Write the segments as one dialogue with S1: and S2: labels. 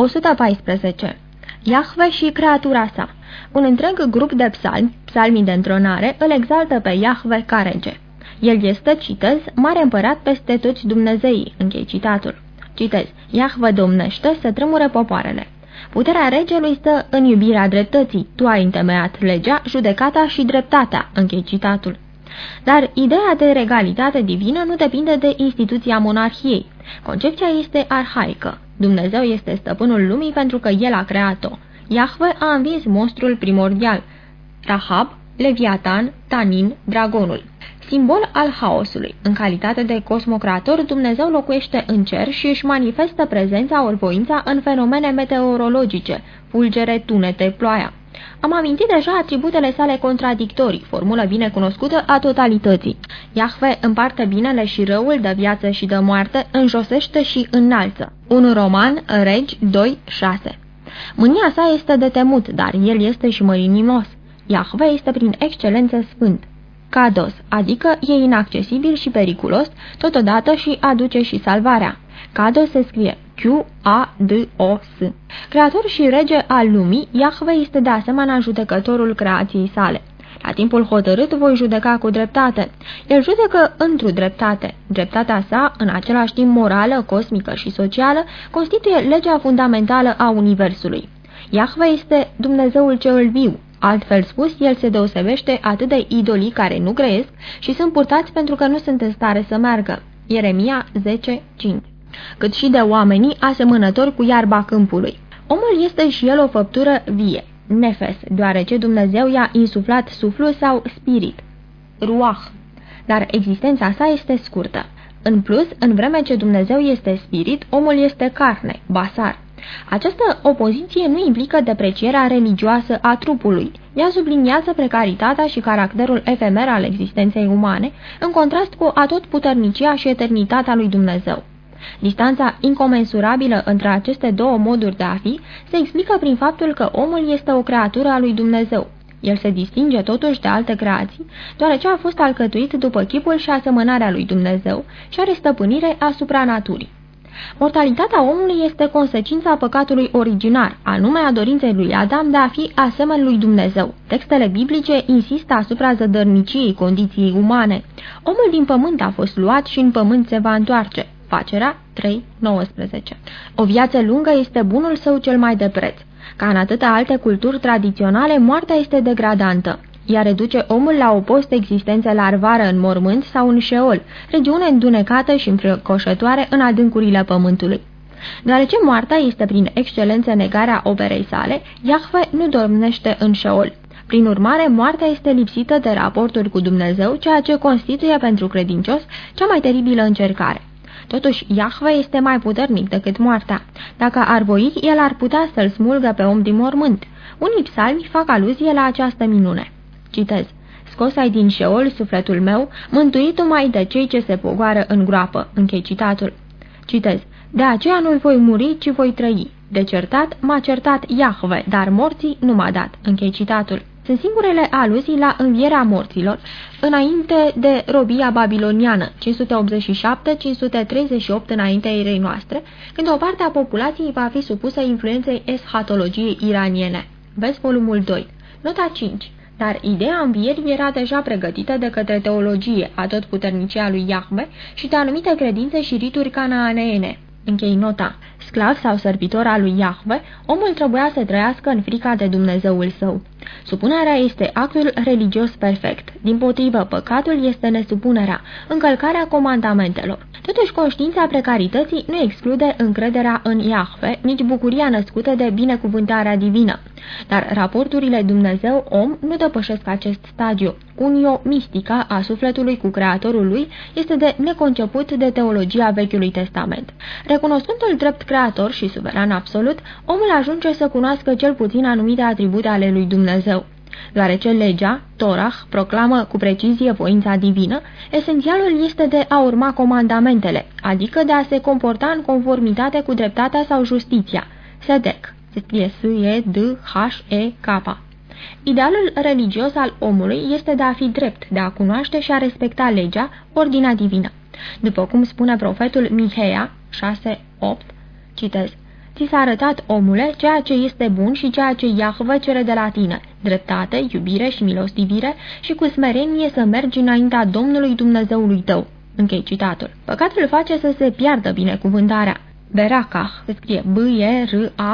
S1: 114. Iahve și creatura sa Un întreg grup de psalmi, psalmii de întronare, îl exaltă pe Iahve ca rege. El este, citez, mare împărat peste toți Dumnezeii, închei citatul. Citez, Iahve domnește să tremure popoarele. Puterea regelui stă în iubirea dreptății. Tu ai întemeiat legea, judecata și dreptatea, închei citatul. Dar ideea de regalitate divină nu depinde de instituția monarhiei. Concepția este arhaică. Dumnezeu este stăpânul lumii pentru că El a creat-o. Iahve a învins monstrul primordial, Rahab, Leviatan, Tanin, dragonul. Simbol al haosului. În calitate de cosmocrator, Dumnezeu locuiește în cer și își manifestă prezența ori voința în fenomene meteorologice, fulgere, tunete, ploaia. Am amintit deja atributele sale contradictorii, formulă bine cunoscută a totalității. Iahve împarte binele și răul, de viață și de moarte, înjosește și înalță. Un roman, Regi 2.6 Mânia sa este de temut, dar el este și mărinimos. Iahve este prin excelență sfânt. Cados, adică e inaccesibil și periculos, totodată și aduce și salvarea. Cados se scrie Q-A-D-O-S. Creator și rege al lumii, Iahve este de asemenea judecătorul creației sale. La timpul hotărât voi judeca cu dreptate. El judecă într-o dreptate. Dreptatea sa, în același timp morală, cosmică și socială, constituie legea fundamentală a Universului. Iahve este Dumnezeul cel viu, Altfel spus, el se deosebește atât de idolii care nu grăiesc și sunt purtați pentru că nu sunt în stare să meargă. Ieremia 10.5 cât și de oamenii asemănători cu iarba câmpului. Omul este și el o făptură vie, nefes, deoarece Dumnezeu i-a insuflat suflu sau spirit, ruah, dar existența sa este scurtă. În plus, în vreme ce Dumnezeu este spirit, omul este carne, basar. Această opoziție nu implică deprecierea religioasă a trupului. Ea subliniază precaritatea și caracterul efemer al existenței umane, în contrast cu atotputernicia și eternitatea lui Dumnezeu. Distanța incomensurabilă între aceste două moduri de a fi se explică prin faptul că omul este o creatură a lui Dumnezeu. El se distinge totuși de alte creații, deoarece a fost alcătuit după chipul și asemănarea lui Dumnezeu și are stăpânire asupra naturii. Mortalitatea omului este consecința păcatului originar, anume a dorinței lui Adam de a fi asemeni lui Dumnezeu. Textele biblice insistă asupra zădărniciei condiției umane. Omul din pământ a fost luat și în pământ se va întoarce. Facerea 3.19 O viață lungă este bunul său cel mai de preț. Ca în atâtea alte culturi tradiționale, moartea este degradantă. Ea reduce omul la o post-existență larvară în mormânt sau în șeol, regiune îndunecată și înfricoșătoare în adâncurile pământului. Deoarece moartea este prin excelență negarea operei sale, Iahve nu dormește în șeol. Prin urmare, moartea este lipsită de raporturi cu Dumnezeu, ceea ce constituie pentru credincios cea mai teribilă încercare. Totuși, Iahve este mai puternic decât moartea. Dacă ar voi, el ar putea să-l smulgă pe om din mormânt. Unii psalmi fac aluzie la această minune. Citez. Scos ai din șeol sufletul meu, mântuit mai de cei ce se pogoară în groapă. Închei citatul. Citez. De aceea nu voi muri, ci voi trăi. De certat m-a certat Iahve, dar morții nu m-a dat. Închei citatul. Sunt singurele aluzii la învierea morților, înainte de robia babiloniană, 587-538 înaintea erei noastre, când o parte a populației va fi supusă influenței eschatologiei iraniene. Vezi volumul 2. Nota 5 dar ideea învierii era deja pregătită de către teologie a tot puternicia lui Iahve și de anumite credințe și rituri canaaneene. Închei nota. Sclav sau servitor al lui Iahve, omul trebuia să trăiască în frica de Dumnezeul său. Supunerea este actul religios perfect. Din potrivă, păcatul este nesupunerea, încălcarea comandamentelor. Totuși, conștiința precarității nu exclude încrederea în Iahve, nici bucuria născută de binecuvântarea divină. Dar raporturile Dumnezeu-om nu depășesc acest stadiu. Unio mistica a sufletului cu creatorul lui este de neconceput de teologia Vechiului Testament. Recunoscându-l drept creator și suveran absolut, omul ajunge să cunoască cel puțin anumite atribute ale lui Dumnezeu. Deoarece legea, Torah, proclamă cu precizie voința divină, esențialul este de a urma comandamentele, adică de a se comporta în conformitate cu dreptatea sau justiția. Sedec. Se scrie S-E-D-H-E-K. Idealul religios al omului este de a fi drept, de a cunoaște și a respecta legea, ordinea divină. După cum spune profetul Miheia 6.8, citez, ți s-a arătat, omule, ceea ce este bun și ceea ce Iahvă cere de la tine, dreptate, iubire și milostivire și cu smerenie să mergi înaintea Domnului Dumnezeului tău. Închei citatul. Păcatul face să se piardă binecuvântarea. Berakah se scrie B-E-R-A-K-H-A-H.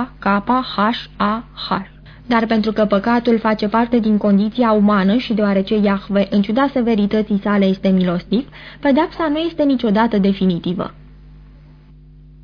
S1: Dar pentru că păcatul face parte din condiția umană și deoarece Iahve, în ciuda severității sale, este milostiv, pedepsa nu este niciodată definitivă.